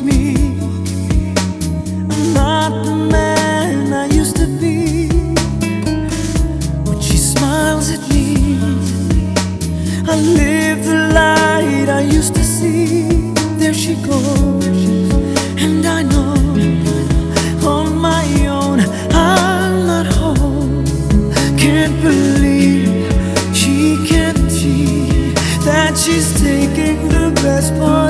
Me. I'm not the man I used to be. When she smiles at me, I live the light I used to see. There she goes, and I know on my own I'm not home. Can't believe she can't see that she's taking the best part.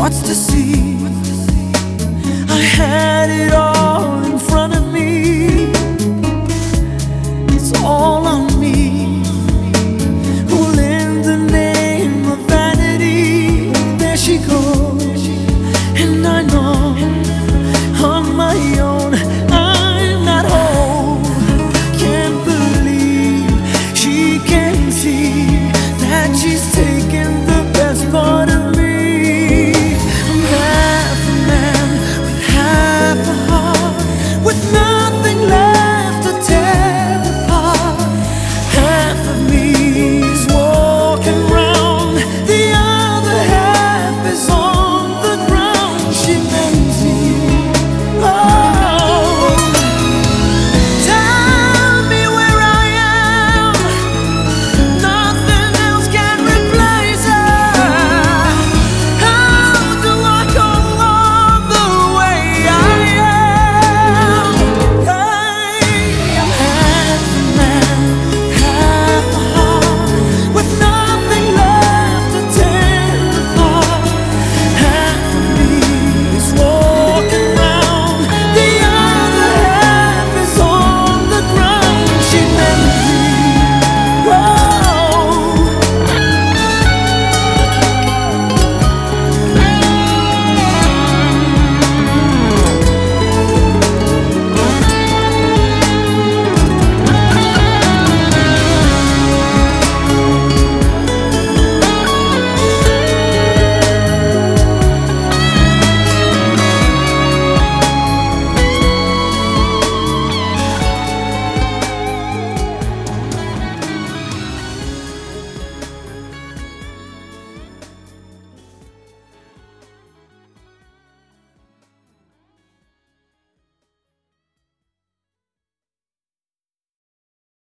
What's to see? I had it all.